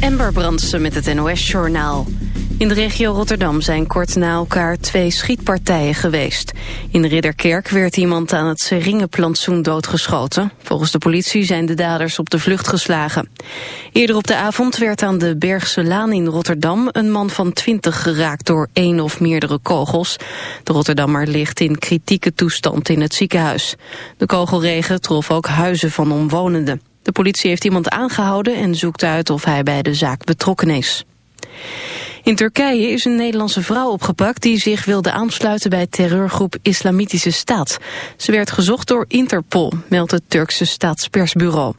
Ember Brandsen met het NOS-journaal. In de regio Rotterdam zijn kort na elkaar twee schietpartijen geweest. In Ridderkerk werd iemand aan het seringenplantsoen doodgeschoten. Volgens de politie zijn de daders op de vlucht geslagen. Eerder op de avond werd aan de Bergse Laan in Rotterdam... een man van 20 geraakt door één of meerdere kogels. De Rotterdammer ligt in kritieke toestand in het ziekenhuis. De kogelregen trof ook huizen van omwonenden. De politie heeft iemand aangehouden en zoekt uit of hij bij de zaak betrokken is. In Turkije is een Nederlandse vrouw opgepakt die zich wilde aansluiten bij terreurgroep Islamitische Staat. Ze werd gezocht door Interpol, meldt het Turkse staatspersbureau.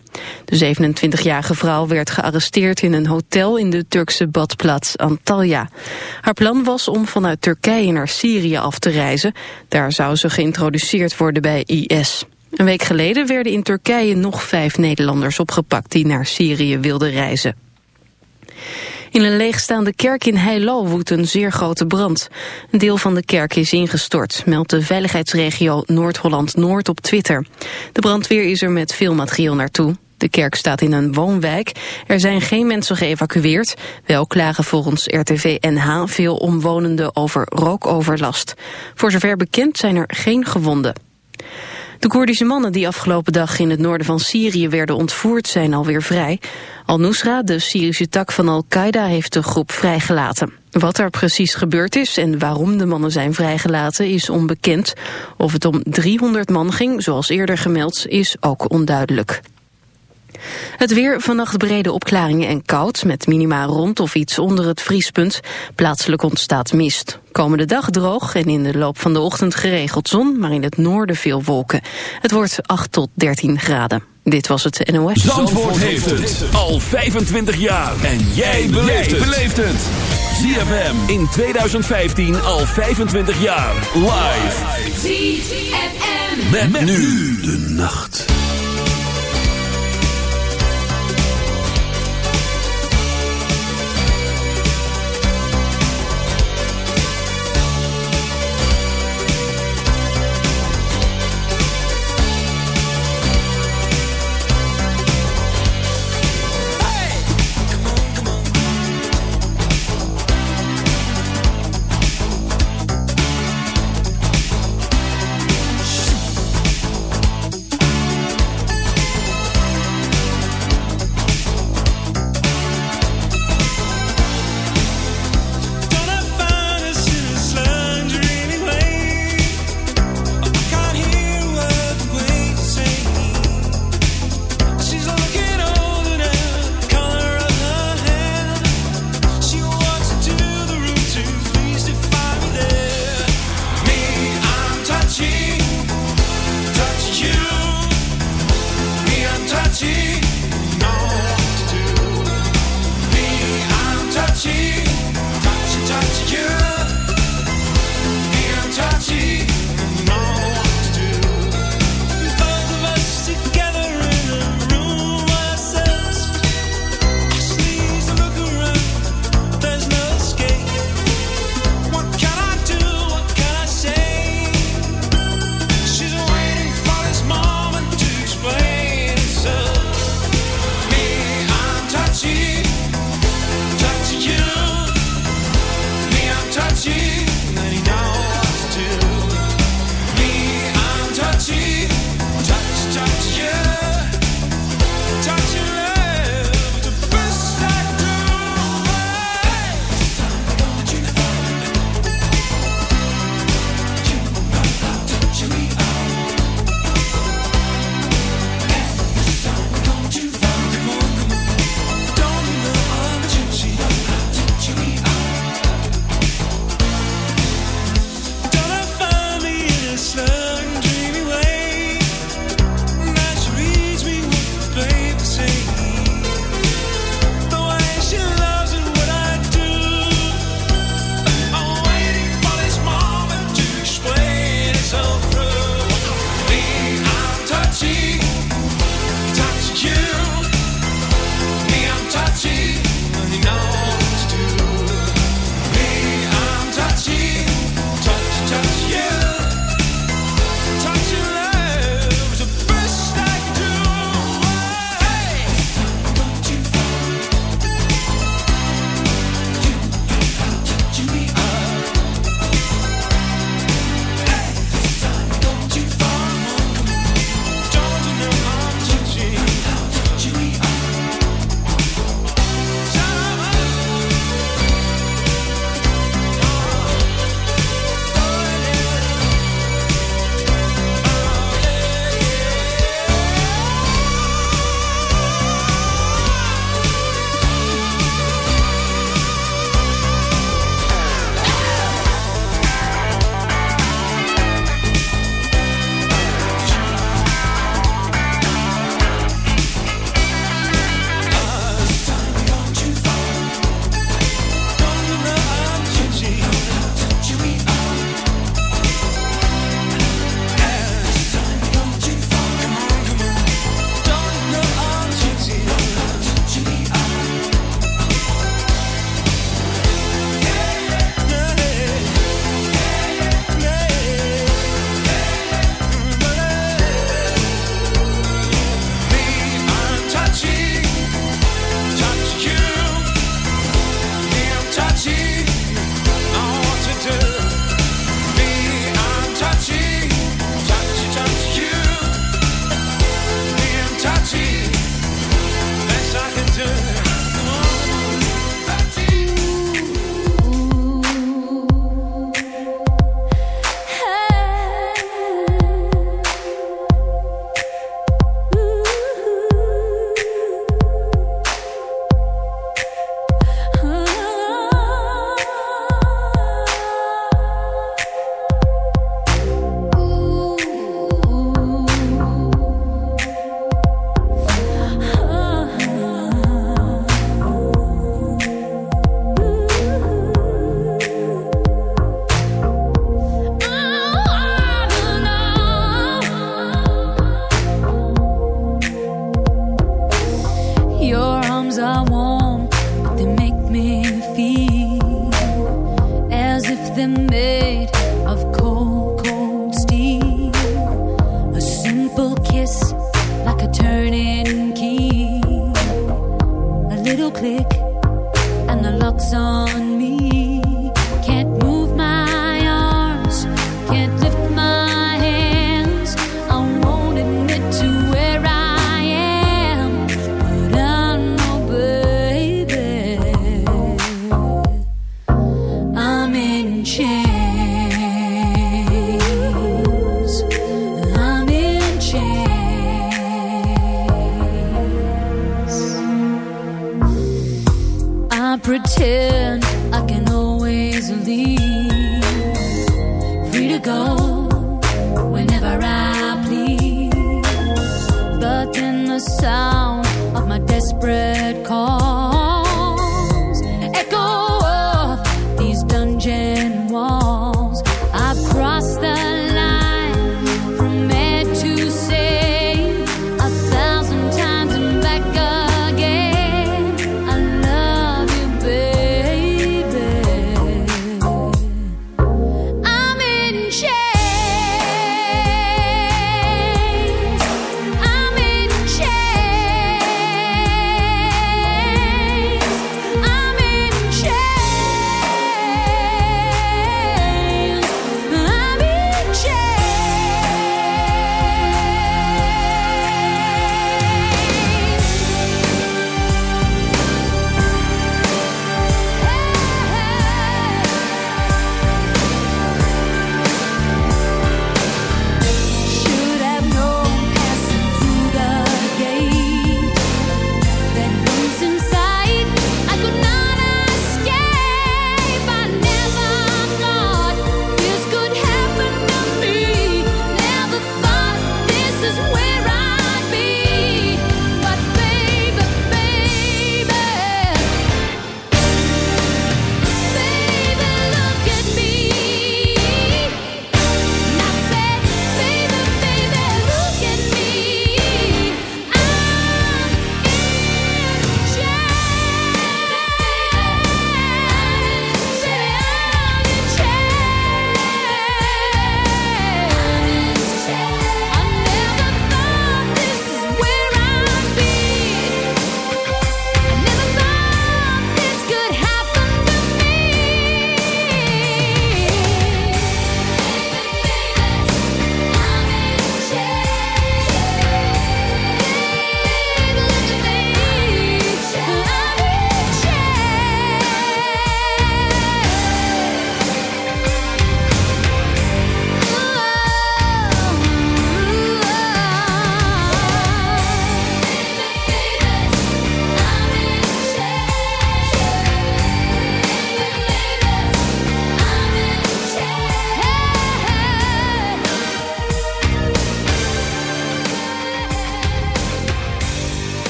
De 27-jarige vrouw werd gearresteerd in een hotel in de Turkse badplaats Antalya. Haar plan was om vanuit Turkije naar Syrië af te reizen. Daar zou ze geïntroduceerd worden bij IS. Een week geleden werden in Turkije nog vijf Nederlanders opgepakt die naar Syrië wilden reizen. In een leegstaande kerk in Heilo woedt een zeer grote brand. Een deel van de kerk is ingestort, meldt de veiligheidsregio Noord-Holland-Noord op Twitter. De brandweer is er met veel materieel naartoe. De kerk staat in een woonwijk. Er zijn geen mensen geëvacueerd. Wel klagen volgens RTV NH veel omwonenden over rookoverlast. Voor zover bekend zijn er geen gewonden. De Koerdische mannen die afgelopen dag in het noorden van Syrië werden ontvoerd zijn alweer vrij. Al-Nusra, de Syrische tak van Al-Qaeda, heeft de groep vrijgelaten. Wat er precies gebeurd is en waarom de mannen zijn vrijgelaten is onbekend. Of het om 300 man ging, zoals eerder gemeld, is ook onduidelijk. Het weer, vannacht brede opklaringen en koud, met minima rond of iets onder het vriespunt. Plaatselijk ontstaat mist. Komende dag droog en in de loop van de ochtend geregeld zon, maar in het noorden veel wolken. Het wordt 8 tot 13 graden. Dit was het NOS. Zandvoort, heeft het al 25 jaar. En jij beleeft het. ZFM in 2015 al 25 jaar. Live. ZFM. Met, nu de nacht. little click, and the lock's on me.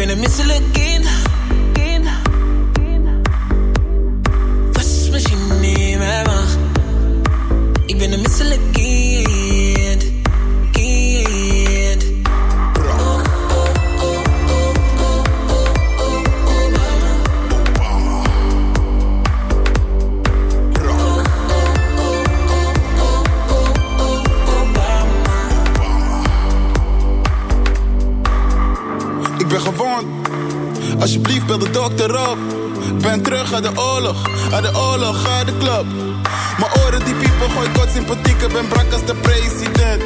been a missile again. rock. Ben terug uit de oorlog, uit de oorlog, uit de club. Mijn oren die piepen, gooi kort sympathiek, ben brak als de president.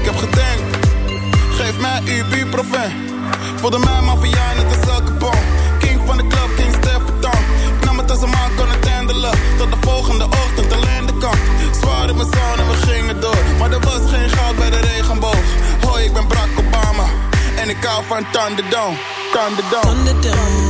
Ik heb gedenkt, geef mij uw buurproven. Voelde mij mafia net een elke. King van de club, King Stefan. Ik nam het als een man kon het handelen. Tot de volgende ochtend alleen de kant. Zwaar in mijn zon en we gingen door. Maar er was geen goud bij de regenboog. Hoi, ik ben Barack Obama. En ik hou van Thunderdome, Thunderdome. Thunderdome.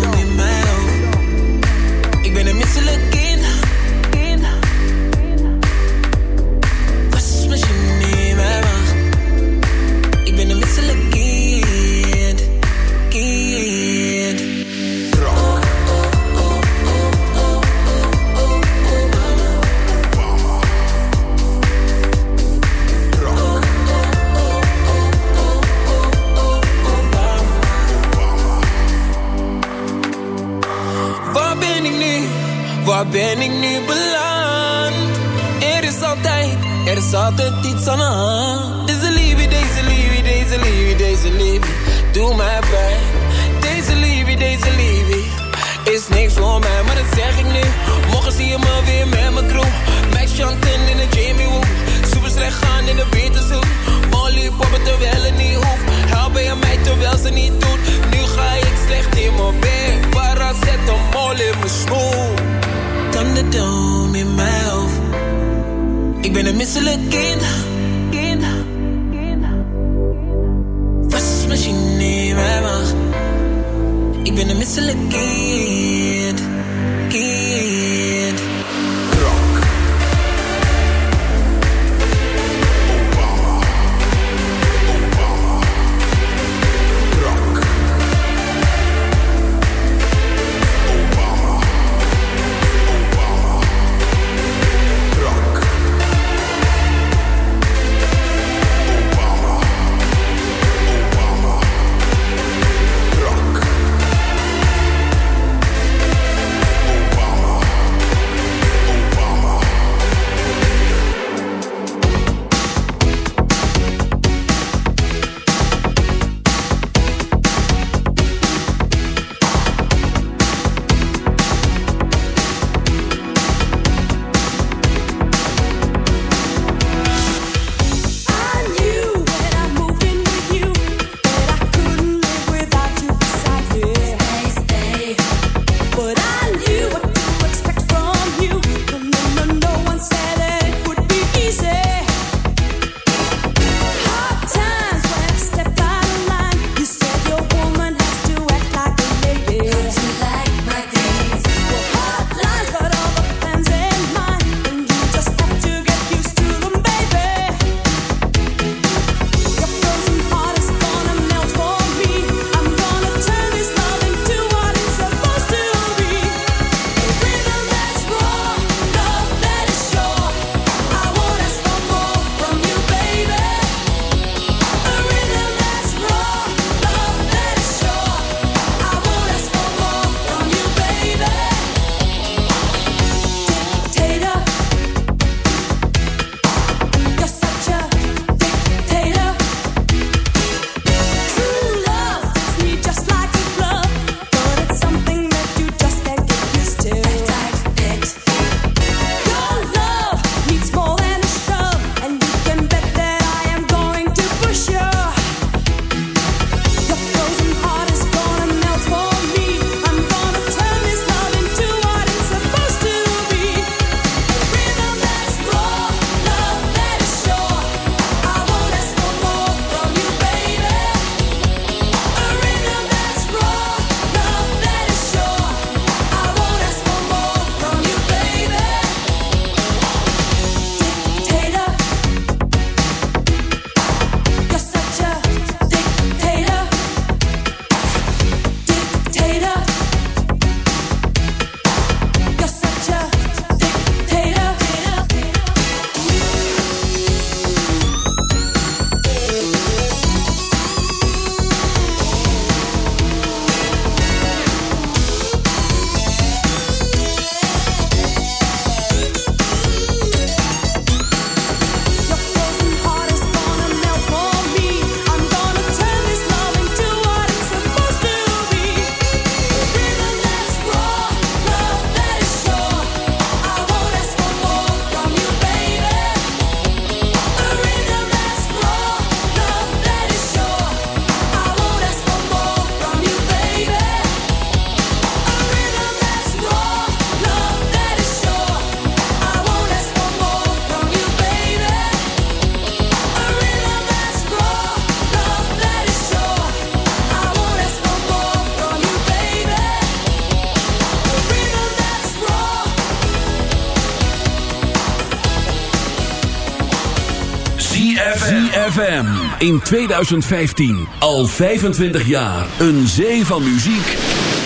in 2015. Al 25 jaar. Een zee van muziek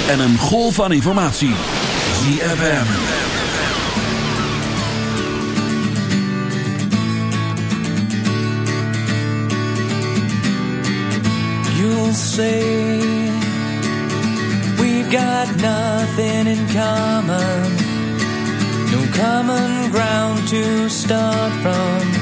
en een golf van informatie. ZFM. You'll say we've got nothing in common. No common ground to start from.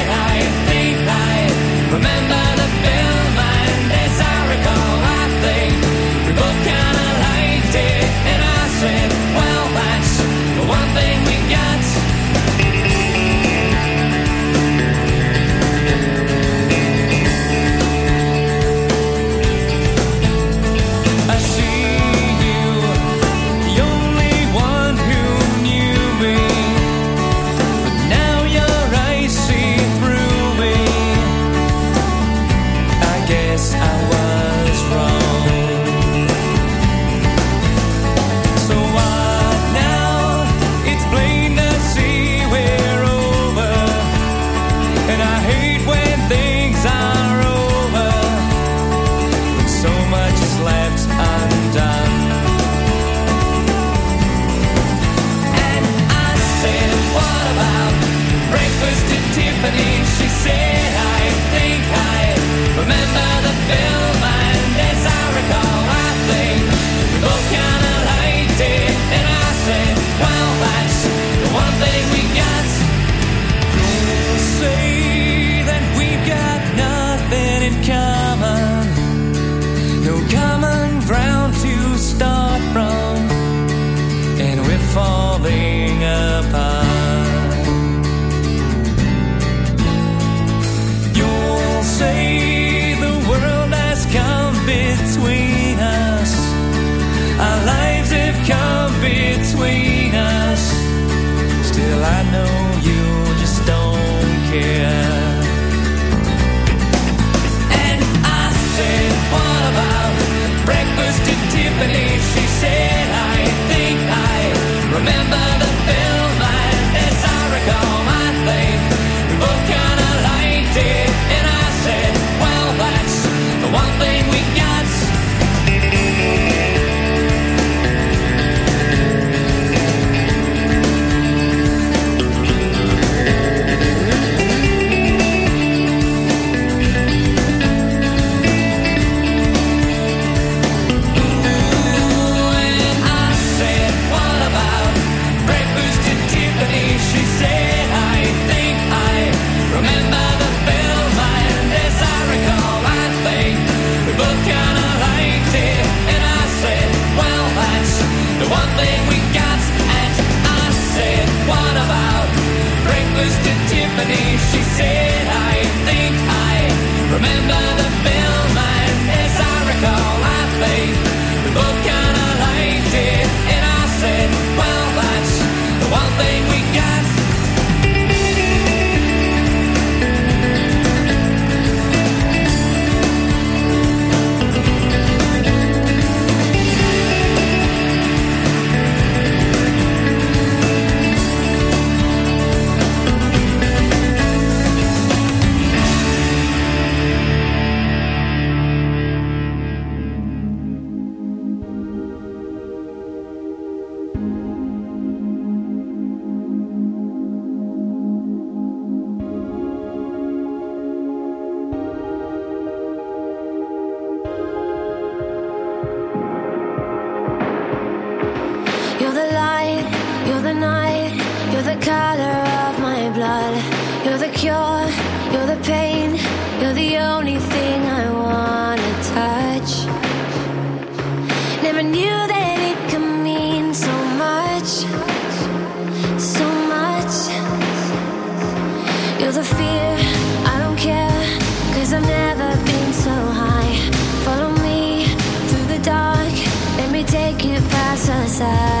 inside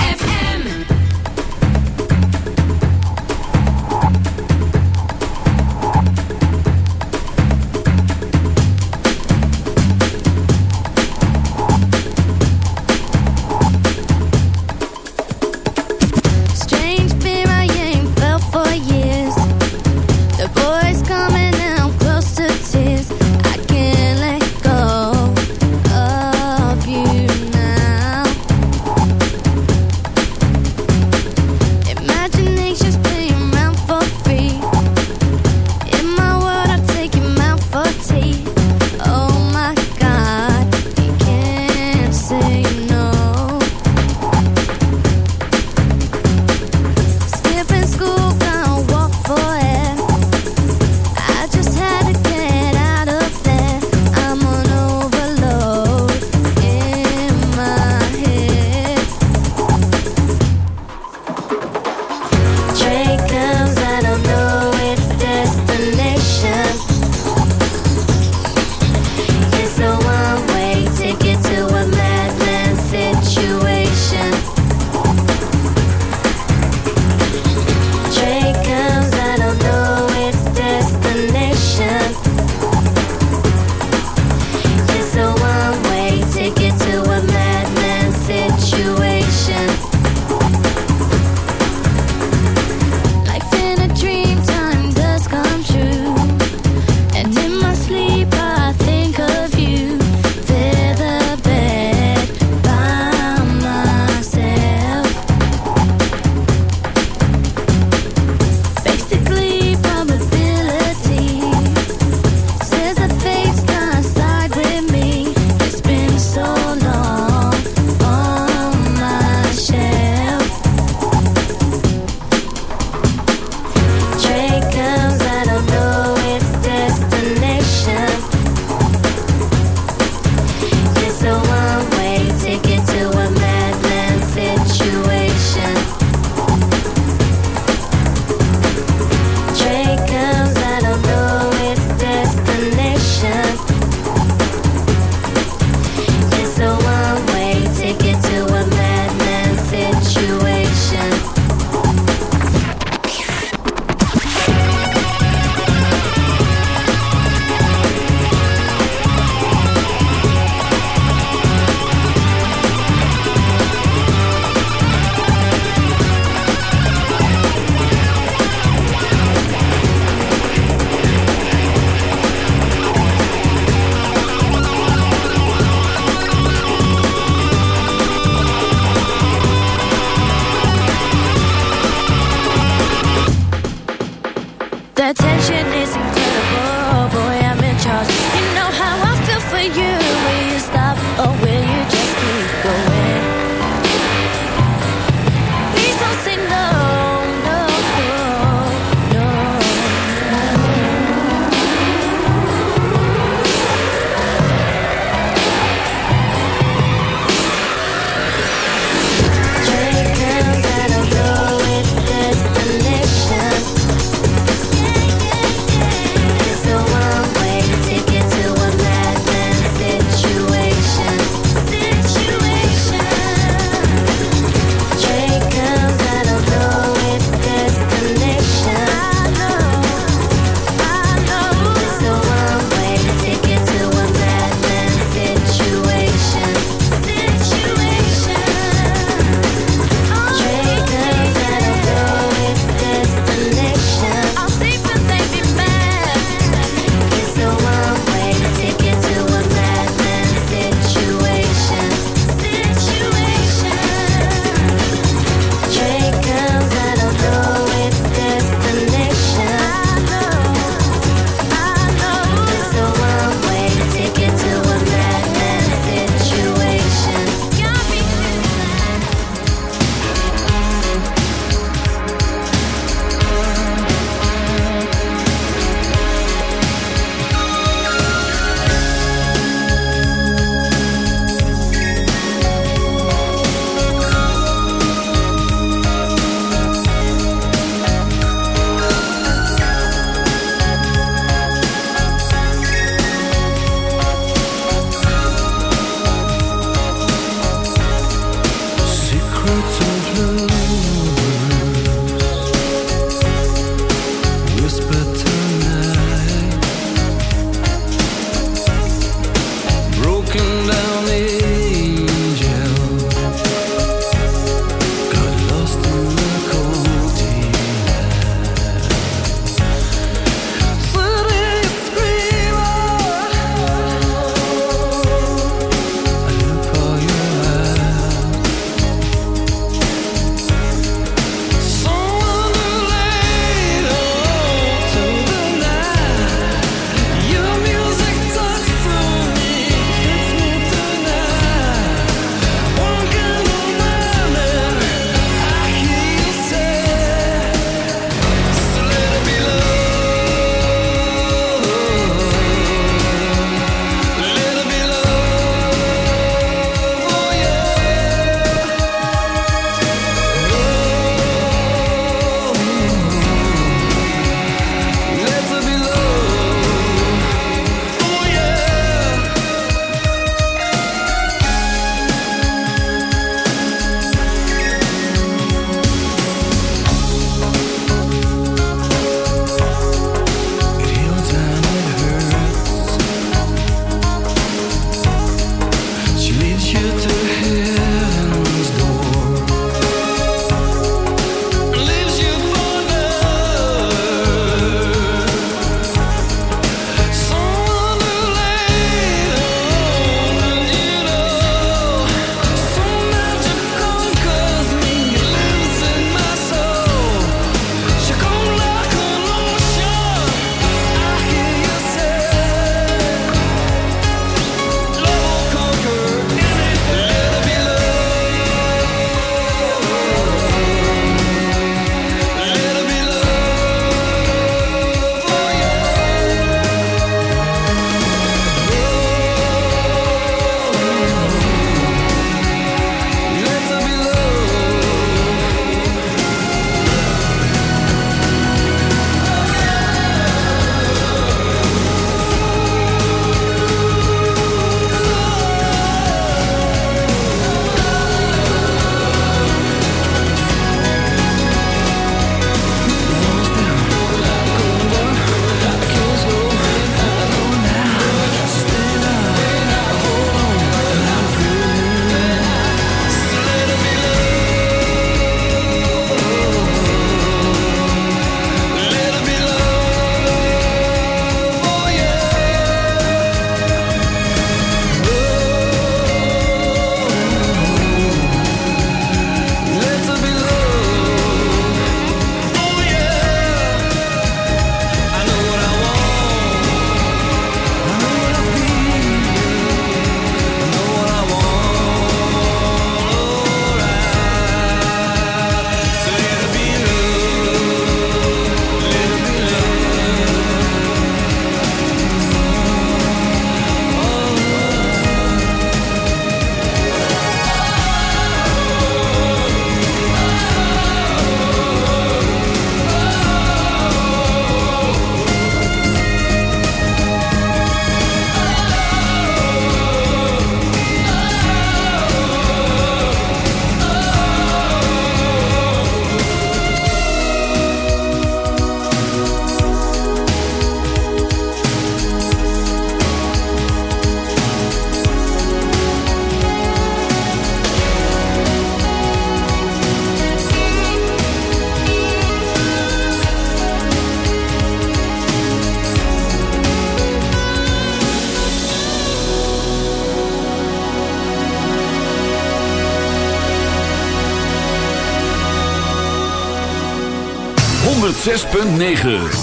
106.9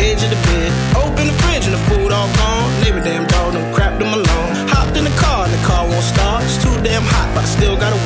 edge of the bed. Open the fridge and the food all gone. Neighbor damn dog done crapped him alone. Hopped in the car and the car won't start. It's too damn hot, but I still gotta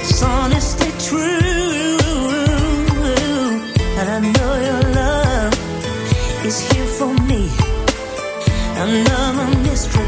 It's honestly true. And I know your love is here for me. Another mystery.